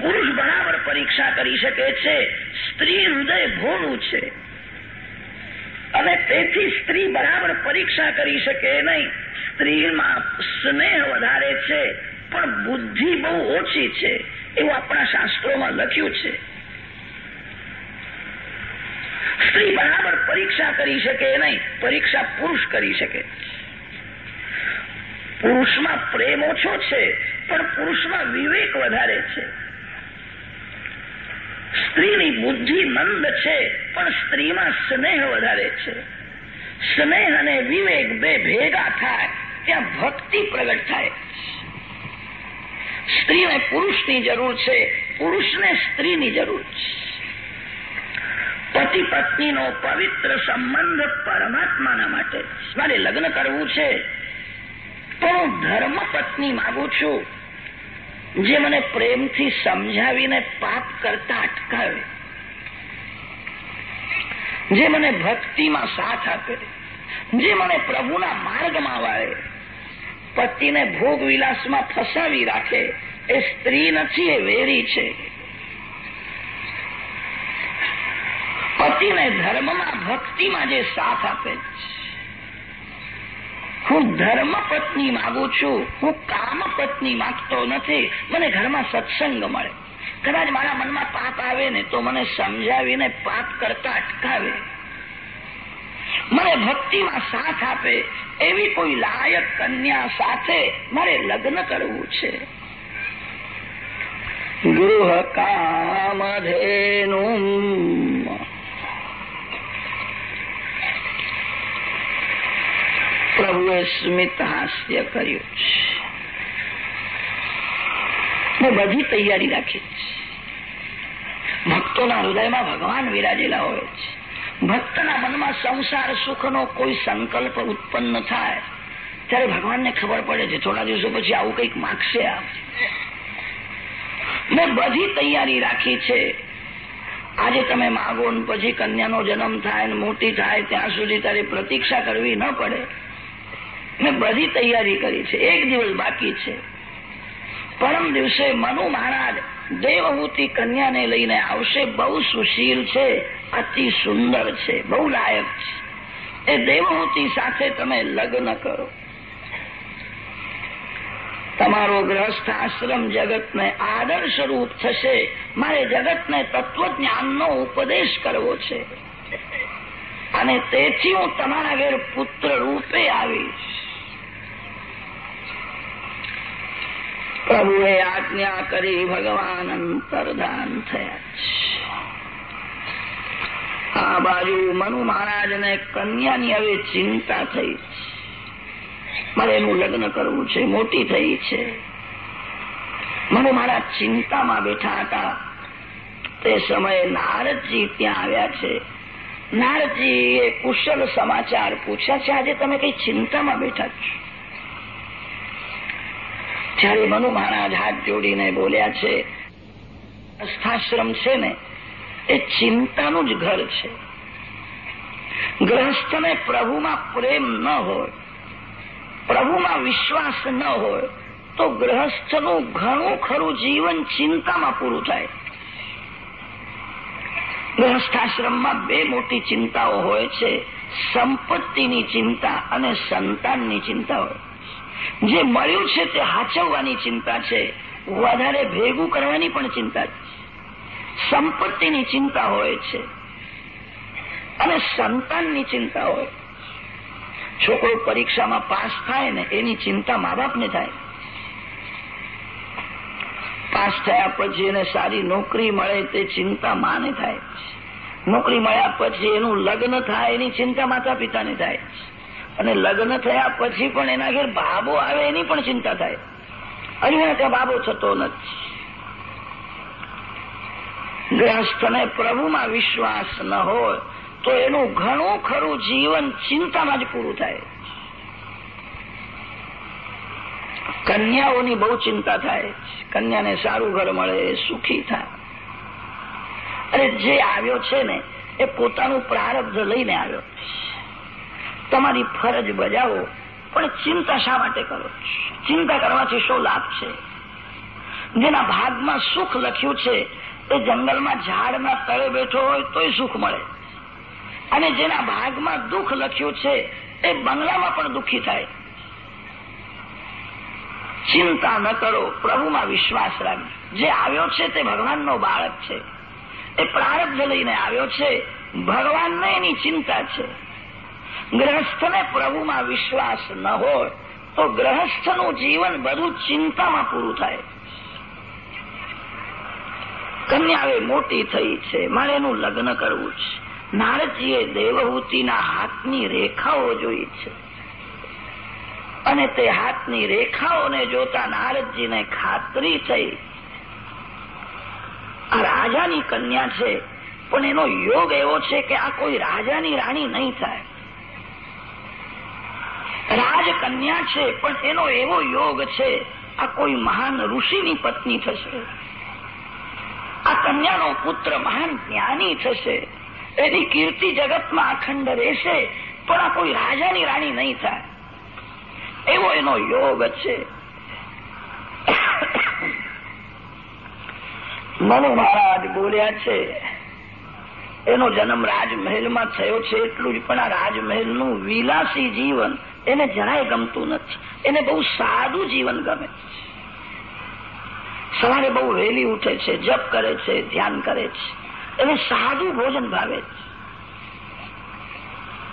Speaker 1: પુરુષ બરાબર પરીક્ષા કરી શકે છે, સ્ત્રી હૃદય ભોળું છે. અને તેથી સ્ત્રી બરાબર પરીક્ષા કરી શકે નહીં. સ્ત્રીમાં સ્નેહ વધારે છે, પણ બુદ્ધિ બહુ ઓછી છે, એવું આપણા શાસ્ત્રોમાં લખ્યું છે. સ્ત્રી બરાબર પરીક્ષા કરી શકે નહીં, પરીક્ષા પુરુષ કરી શકે. પુરુષમાં પ્રેમ ઓછો છે, પણ પુરુષમાં વિવેક વધારે છે. સ્ત્રીની બુદ્ધિ મંદ છે, પણ સ્ત્રીમાં સ્નેહ વધારે છે. સ્નેહ અને વિવેક બે ભેગા થાય, ત્યાં ભક્તિ પ્રગટ થાય. સ્ત્રીને પુરુષની જરૂર છે, પુરુષને સ્ત્રીની જરૂર છે. પતિ પત્નીનો પવિત્ર સંબંધ પરમાત્માના માટે મારે લગ્ન કરવું છે તો હું ધર્મ પત્ની માગું છું. જે મને પ્રેમથી સમજાવીને પાપ કરતા અટકાવે. જે મને ભક્તિમાં સાથ આપે. જે મને પ્રભુના માર્ગમાં વાળે. પતિને ભોગ વિલાસમાં ફસાવી રાખે. એ સ્ત્રી નથી, એ વેરી છે. પતિને ધર્મમાં ભક્તિમાં જે સાથ આપે હું ધર્મ પત્ની માગું છું. હું કામ પત્ની માંગતો નથી. મને ઘરમાં સત્સંગ મળે. કદાચ મારા મનમાં પાપ આવે ને તો મને સમજાવીને પાપ કરતા અટકાવે. મને ભક્તિમાં સાથ આપે. એવી કોઈ લાયક કન્યા સાથે મારે લગ્ન કરવું છે. ગૃહ કામધેનું પ્રભુએ સ્મિત હાસ્ય કર્યું છે. બધી તૈયારી રાખી ભક્તોના હૃદયમાં ભગવાન વિરાજેલા હોય છે. ભક્તના મનમાં સંસાર સુખનો કોઈ સંકલ્પ ઉત્પન્ન થાય, ત્યારે ભગવાનને ખબર પડે છે, થોડા દિવસો પછી આવું કંઈક માગશે આ. મેં બધી તૈયારી રાખી છે. આજે તમે માગો ને પછી કન્યાનો જન્મ થાય ને મોટી થાય, ત્યાં સુધી તારે પ્રતીક્ષા કરવી ન પડે. મેં બધી તૈયારી કરી છે. એક દિવસ બાકી છે. પરમ દિવસે મનુ મહારાજ દેવહૂતિ કન્યાને લઈને આવશે. બહુ સુશીલ છે, અતિ સુંદર છે, બહુ લાયક છે. એ દેવહૂતિ સાથે તમે લગ્ન કરો. તમારો ગ્રહસ્થ આશ્રમ જગતને આદર્શ રૂપ થશે. મારે જગતને તત્વજ્ઞાનનો ઉપદેશ કરવો છે. અને તેથી હું તમારા ઘેર પુત્ર રૂપે આવીશ. પ્રભુએ આજ્ઞા કરી ભગવાન અંતર્ધાન થયા આ બાજુ મનુ મહારાજને કન્યાની હવે ચિંતા થઈ મારે એનું લગ્ન કરવું છે, મોટી થઈ છે. મનુ મહારાજ ચિંતામાં બેઠા હતા. તે સમયે નારદજી ત્યાં આવ્યા છે. નારદજીએ કુશલ સમાચાર પૂછ્યા છે, આજે તમે કઈ ચિંતામાં બેઠા છો? ત્યારે મનુ મહારાજ હાથ જોડીને બોલ્યા છે અસ્થાશ્રમ છે ને, એ ચિંતાનું જ ઘર છે. ગ્રહસ્થને પ્રભુમાં પ્રેમ ન હોય, પ્રભુમાં વિશ્વાસ ન હોય, તો ગ્રહસ્થનું ઘણું ખરું જીવન ચિંતામાં પૂરું થાય. ગ્રહસ્થાશ્રમમાં બે મોટી ચિંતાઓ હોય છે, સંપત્તિની ચિંતા અને સંતાનની ચિંતા હોય. જે મળ્યું છે તે હાચવવાની ચિંતા છે. વધારે ભેગું કરવાની પણ ચિંતા છે. સંપત્તિની ચિંતા હોય છે. અને સંતાનની ચિંતા હોય. છોકરો પરીક્ષામાં પાસ થાય ને એની ચિંતા મા બાપને થાય. પાસ થયા પછી એને સારી નોકરી મળે તે ચિંતા માને થાય નોકરી મળ્યા પછી એનું લગ્ન થાય એની ચિંતા માતા પિતાને થાય અને લગ્ન થયા પછી પણ એના ઘેર બાબો આવે એની પણ ચિંતા થાય. અહીંયા ત્યાં બાબો થતો નથી. ગ્રહસ્થને પ્રભુમાં વિશ્વાસ ન હોય તો એનું ઘણું ખરું જીવન ચિંતામાં જ પૂરું થાય. કન્યાઓની બહુ ચિંતા થાય કન્યાને સારું ઘર મળે, સુખી થાય. અરે જે આવ્યો છે ને, એ પોતાનું પ્રારબ્ધ લઈને આવ્યો તમારી ફરજ બજાવો, પણ ચિંતા શા માટે કરો? ચિંતા કરવાથી શું લાભ છે? જેના ભાગમાં સુખ લખ્યું છે, એ જંગલમાં ઝાડના તળે બેઠો હોય તોય સુખ મળે. અને જેના ભાગમાં દુઃખ લખ્યું છે, એ બંગલામાં પણ દુઃખી થાય. ચિંતા ન કરો, પ્રભુમાં વિશ્વાસ રાખજો. જે આવ્યો છે તે ભગવાનનો બાળક છે. એ પ્રારબ્ધ લઈને આવ્યો છે. ભગવાનને એની ચિંતા છે. ગ્રહસ્થને પ્રભુમાં વિશ્વાસ ન હોય, તો ગ્રહસ્થનું જીવન બધું ચિંતામાં પૂરું થાય. કન્યા મોટી થઈ છે, મારે એનું લગ્ન કરવું છે. નારદજીએ દેવહૂતિના હાથની રેખાઓ જોઈ છે. અને તે હાથની રેખાઓને જોતા નારદજીને ખાતરી થઈ. આ રાજાની કન્યા છે, પણ એનો યોગ એવો છે કે આ કોઈ રાજાની રાણી નહીં થાય. રાજકન્યા છે, પણ એનો એવો યોગ છે, આ કોઈ મહાન ઋષિની પત્ની થશે. આ કન્યાનો પુત્ર મહાન જ્ઞાની થશે. એની કીર્તિ જગતમાં અખંડ રહેશે, પણ આ કોઈ રાજાની રાણી નહીં થાય. એવો એનો યોગ છે. મનુ મહારાજ બોલ્યા છે, એનો જન્મ રાજમહેલમાં થયો છે, એટલું જ, પણ આ રાજમહેલનું વિલાસી જીવન એને જરાય ગમતું નથી. એને બહુ સાદું જીવન ગમે સવારે બહુ વહેલી ઉઠે છે, જપ કરે છે, ધ્યાન કરે છે. એને સાદું ભોજન ભાવે છે.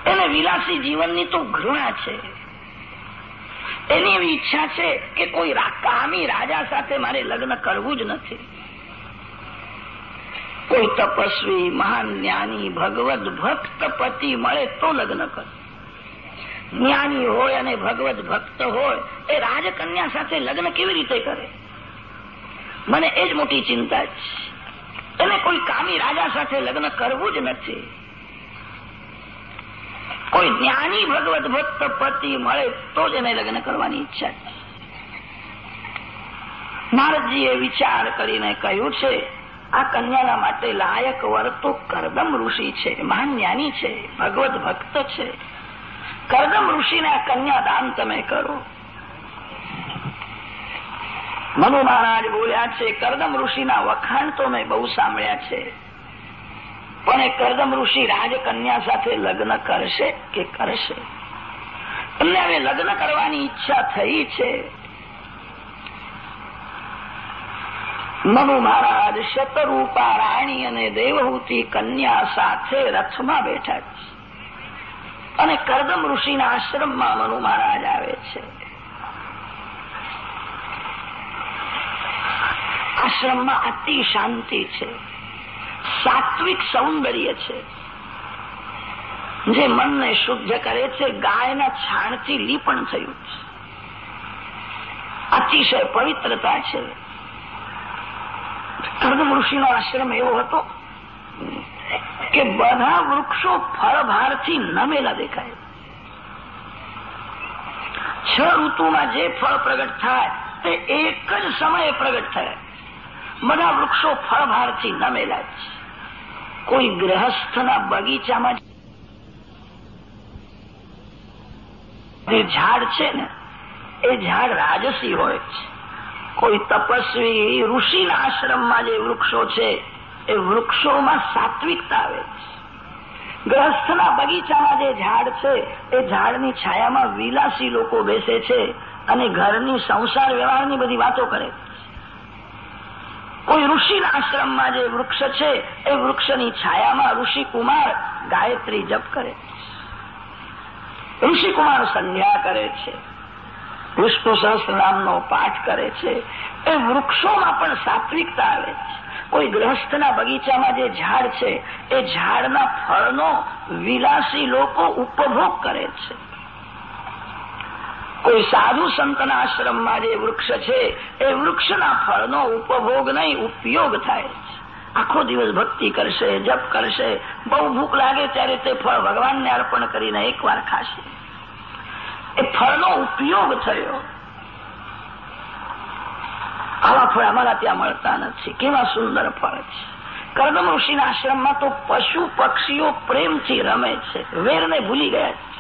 Speaker 1: એને વિલાસી જીવનની તો ઘૃણા છે. એની એવી ઈચ્છા છે કે કોઈ કામી રાજા સાથે મારે લગ્ન કરવું જ નથી. કોઈ તપસ્વી, મહાન જ્ઞાની, ભગવત ભક્ત પતિ મળે તો લગ્ન કર. જ્ઞાની હોય અને ભગવત ભક્ત હોય, એ રાજકન્યા સાથે લગ્ન કેવી રીતે કરે? મને એ જ મોટી ચિંતા છે. એને કોઈ કામી રાજા સાથે લગ્ન કરવું જ નથી. કોઈ જ્ઞાની ભગવત ભક્ત પતિ મળે તો જ એને લગ્ન કરવાની ઈચ્છા છે. નારદજીએ વિચાર કરીને કહ્યું છે, આ કન્યાના માટે લાયક વર તો કરદમ ઋષિ છે, મહાન જ્ઞાની છે, ભગવત ભક્ત છે. કરદમ ઋષિને આ કન્યાદાન તમે કરો મનુ મહારાજ બોલ્યા છે કરદમ ઋષિના વખાણ તો મેં બહુ સાંભળ્યા છે પણ એ કરદમ ઋષિ રાજકન્યા સાથે લગ્ન કરશે કે કરશે એમને હવે લગ્ન કરવાની ઈચ્છા થઈ છે? મનુ મહારાજ શતરૂપા રાણી અને દેવહૂતિ કન્યા સાથે રથમાં બેઠા છે. અને કરદમ ઋષિના આશ્રમમાં મનુ મહારાજ આવે છે. આશ્રમમાં અતિ શાંતિ છે. સાત્વિક સૌંદર્ય છે. જે મનને શુદ્ધ કરે છે, ગાયના છાણથી લીપણ થયું છે. અતિશય પવિત્રતા છે. કર્દમ ઋષિનો આશ્રમ એવો હતો કે બધા વૃક્ષો ફળભારથી નમેલા દેખાય. છ ઋતુમાં જે ફળ પ્રગટ થાય, તે એક જ સમયે પ્રગટ થાય. બધા વૃક્ષો ફળભારથી નમેલા છે. કોઈ ગ્રહસ્થના બગીચામાં જે ઝાડ છે ને, એ ઝાડ રાજસી હોય છે. કોઈ તપસ્વી ઋષિના આશ્રમમાં જે વૃક્ષો છે એ વૃક્ષોમાં સાત્વિકતા આવે છે. ગ્રહસ્થના બગીચામાં જે ઝાડ છે, એ ઝાડની છાયામાં વિલાસી લોકો બેસે છે અને ઘરની સંસાર વ્યવહારની બધી વાતો કરે કોઈ ઋષિના આશ્રમમાં જે વૃક્ષ છે, એ વૃક્ષની છાયામાં ઋષિકુમાર ગાયત્રી જપ કરે ઋષિકુમાર સંધ્યા કરે છે. વિષ્ણુ સહસ્ત્ર નામનો પાઠ કરે છે. એ વૃક્ષોમાં પણ સાત્વિકતા આવે છે. કોઈ ગ્રહસ્થના બગીચામાં જે ઝાડ છે, એ ઝાડના ફળનો વિલાસી લોકો ઉપભોગ કરે છે. કોઈ સાધુ સંતના આશ્રમમાં જે વૃક્ષ છે, એ વૃક્ષના ફળનો ઉપભોગ નહીં, ઉપયોગ થાય આખો દિવસ ભક્તિ કરશે, જપ કરશે. બહુ ભૂખ લાગે ત્યારે તે ફળ ભગવાનને અર્પણ કરીને એકવાર ખાશે. એ ફળનો ઉપયોગ થયો. આવા ફળ અમારા ત્યાં મળતા નથી. કેવા સુંદર ફળ છે. કરદમ ઋષિના આશ્રમમાં તો પશુ પક્ષીઓ પ્રેમથી રમે છે. વેરને ભૂલી ગયા છે.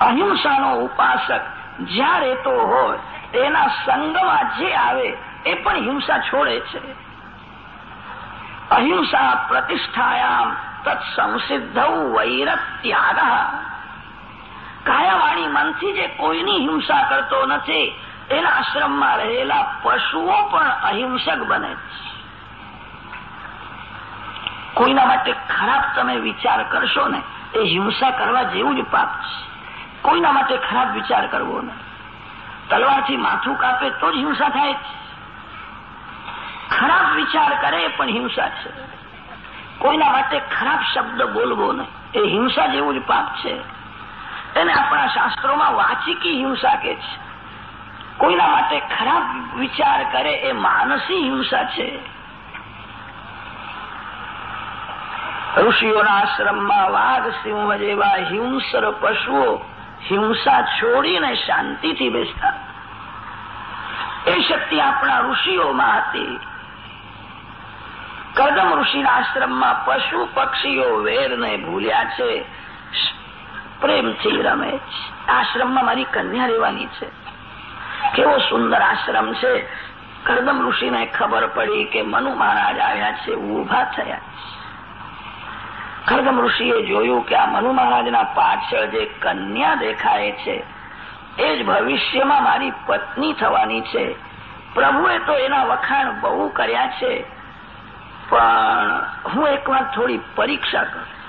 Speaker 1: અહિંસાનો ઉપાસક જ્યાં રહેતો હોય, તેના સંગમાં જે આવે, એ પણ હિંસા છોડે છે. અહિંસા પ્રતિષ્ઠાયામ તત્સંસિદ્ધ વૈરત્યાગ. કાયાવાણી મનથી જે કોઈની હિંસા કરતો નથી એના આશ્રમમાં રહેલા પશુઓ પણ અહિંસક બને છે. કોઈના માટે ખરાબ તમે વિચાર કરશો ને, એ હિંસા કરવા જેવું જ પાપ છે. કોઈના માટે ખરાબ વિચાર કરવો ને. તલવારથી માથું કાપે તો જ હિંસા થાય ખરાબ વિચાર કરે પણ હિંસા છે. કોઈના માટે ખરાબ શબ્દ બોલવો ને, એ હિંસા જેવું જ પાપ છે. એને આપણા શાસ્ત્રોમાં વાચિકી હિંસા કે છે. કોઈના માટે ખરાબ વિચાર કરે એ માનસી હિંસા છે. ઋષિઓના આશ્રમમાં વાઘ, સિંહ જેવા હિંસર પશુઓ હિંસા છોડીને શાંતિથી બેસતા. એ શક્તિ આપણા ઋષિઓમાં હતી. કદમ ઋષિના આશ્રમમાં પશુ પક્ષીઓ વેરને ભૂલ્યા છે. પ્રેમથી રમે છે. આશ્રમમાં મારી કન્યા રહેવાની છે. કેવો સુંદર આશ્રમ છે. કરદમ ઋષિને ખબર પડી કે મનુ મહારાજ આવ્યા છે ઊભા થયા. કરદમ ઋષિએ જોયું કે આ મનુ મહારાજના પાછળ જે કન્યા દેખાય છે, એ જ ભવિષ્યમાં મારી પત્ની થવાની છે. પ્રભુએ તો એના વખાણ બહુ કર્યા છે. પણ હું એક વાત થોડી પરીક્ષા કરું.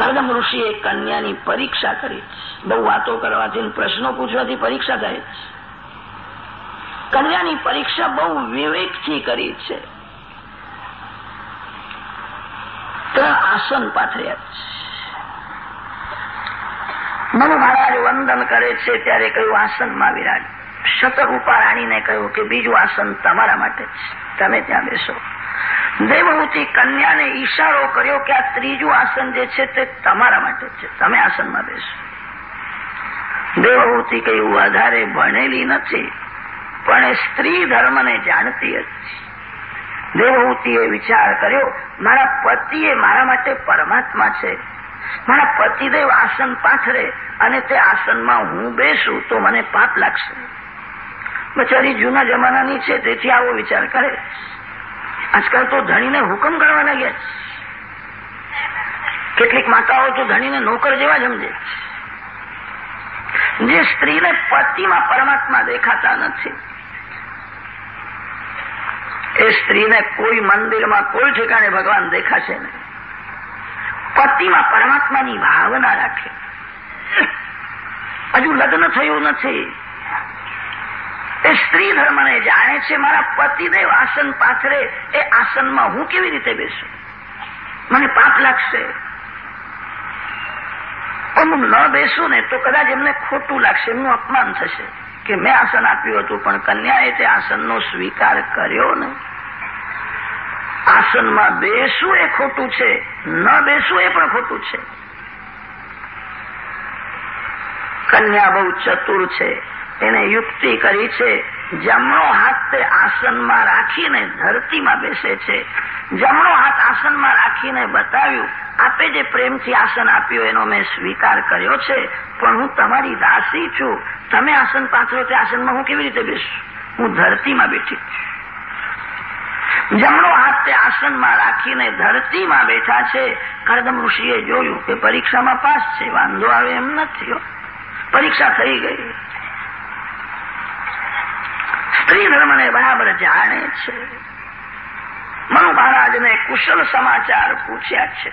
Speaker 1: કરદમ ઋષિએ કન્યાની પરીક્ષા કરી. બહુ વાતો કરવાથી પ્રશ્નો પૂછવાથી પરીક્ષા થાય. કન્યાની પરીક્ષા બહુ વિવેકથી કરી છે. ત્રણ આસન પાથર્યા છે. મનુ મહારાજ વંદન કરે છે ત્યારે કહ્યું આસનમાં વિરાજ શતરૂપા રાણીને કહ્યું કે બીજું આસન તમારા માટે તમે ત્યાં બેસો. દેવહૂતિ કન્યાને ઈશારો કર્યો કે આ ત્રીજું આસન જે છે તે તમારા માટે છે. તમે આસનમાં બેસો. દેવહૂતિ કઈ વધારે ભણેલી નથી, પણ એ સ્ત્રી ધર્મને જાણતી હતી દેવહૂતિએ વિચાર કર્યો, મારા પતિએ મારા માટે પરમાત્મા છે. મારા પતિદેવ આસન પાથરે અને તે આસનમાં હું બેસું તો મને પાપ લાગશે. બચારી જૂના જમાનાની છે, તેથી આવો વિચાર કરે આજકાલ તો ધણીને હુકમ કરવા લાગ્યા કેટલીક માતાઓ તો ધણીને નોકર જેવા સમજે જે સ્ત્રીને પતિમાં પરમાત્મા દેખાતા નથી. એ સ્ત્રીને કોઈ મંદિરમાં, કોઈ ઠેકાણે ભગવાન દેખાશે નહીં. પતિમાં પરમાત્માની ભાવના રાખે. હજુ લગ્ન થયું નથી. એ સ્ત્રી ધર્મને જાણે છે, મારા પતિદેવ આસન પાથરે, એ આસનમાં હું કેવી રીતે બેસું? મને પાપ લાગશે. હું ન બેસું ને તો કદાચ એમને ખોટું લાગશે, એમનું અપમાન થશે કે મેં આસન આપ્યું હતું, પણ કન્યાએ તે આસનનો સ્વીકાર કર્યો ને આસનમાં બેસવું એ ખોટું છે, ન બેસવું એ પણ ખોટું છે. કન્યા બહુ ચતુર છે. એને યુક્તિ કરી છે, જમણો હાથ તે આસનમાં રાખીને ધરતીમાં બેસે છે. જમણો હાથ આસનમાં રાખીને બતાવ્યું, આપે જે પ્રેમથી આસન આપ્યું એનો મેં સ્વીકાર કર્યો છે, પણ હું તમારી દાસી છું. તમે આસન પાથરો તે આસનમાં હું કેવી રીતે બેસું? હું ધરતીમાં બેઠી જમણો હાથ તે આસનમાં રાખીને ધરતીમાં બેઠા છે. કરદમ ઋષિએ જોયું કે પરીક્ષામાં પાસ છે, વાંધો આવે એમ નથી પરીક્ષા થઈ ગઈ. સ્ત્રી ધર્મને બરાબર જાણે છે. મનુ મહારાજને કુશળ સમાચાર પૂછ્યા છે.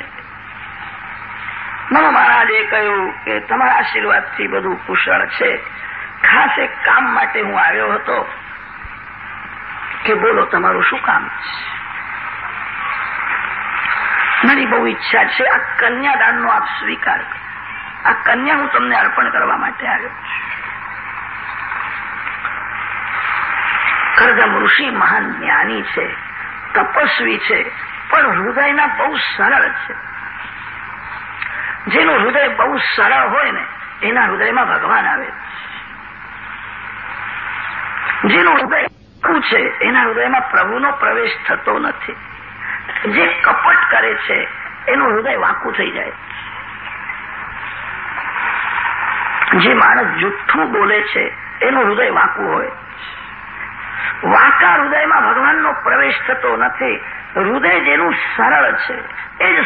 Speaker 1: મનુ મહારાજે કહ્યું કે તમારા આશીર્વાદથી બધું કુશળ છે. ખાસ એક કામ માટે હું આવ્યો હતો કે બોલો, તમારું શું કામ છે? મારી બહુ ઈચ્છા છે, આ કન્યાદાનનો આપ સ્વીકાર કરો. આ કન્યા હું તમને અર્પણ કરવા માટે આવ્યો કરદમ ઋષિ મહાન જ્ઞાની છે, તપસ્વી છે, પણ હૃદયના બહુ સરળ છે. જેનું હૃદય બહુ સરળ હોય ને, એના હૃદયમાં ભગવાન આવે. જેનું હૃદય છે, એના હૃદયમાં પ્રભુનો પ્રવેશ થતો નથી. જે કપટ કરે છે, એનું હૃદય વાંકું થઈ જાય. જે માણસ જુઠ્ઠું બોલે છે, એનું હૃદય વાંકું હોય. વાંકા હૃદયમાં ભગવાનનો પ્રવેશ થતો નથી. હૃદય જેનું સરળ છે. એ જ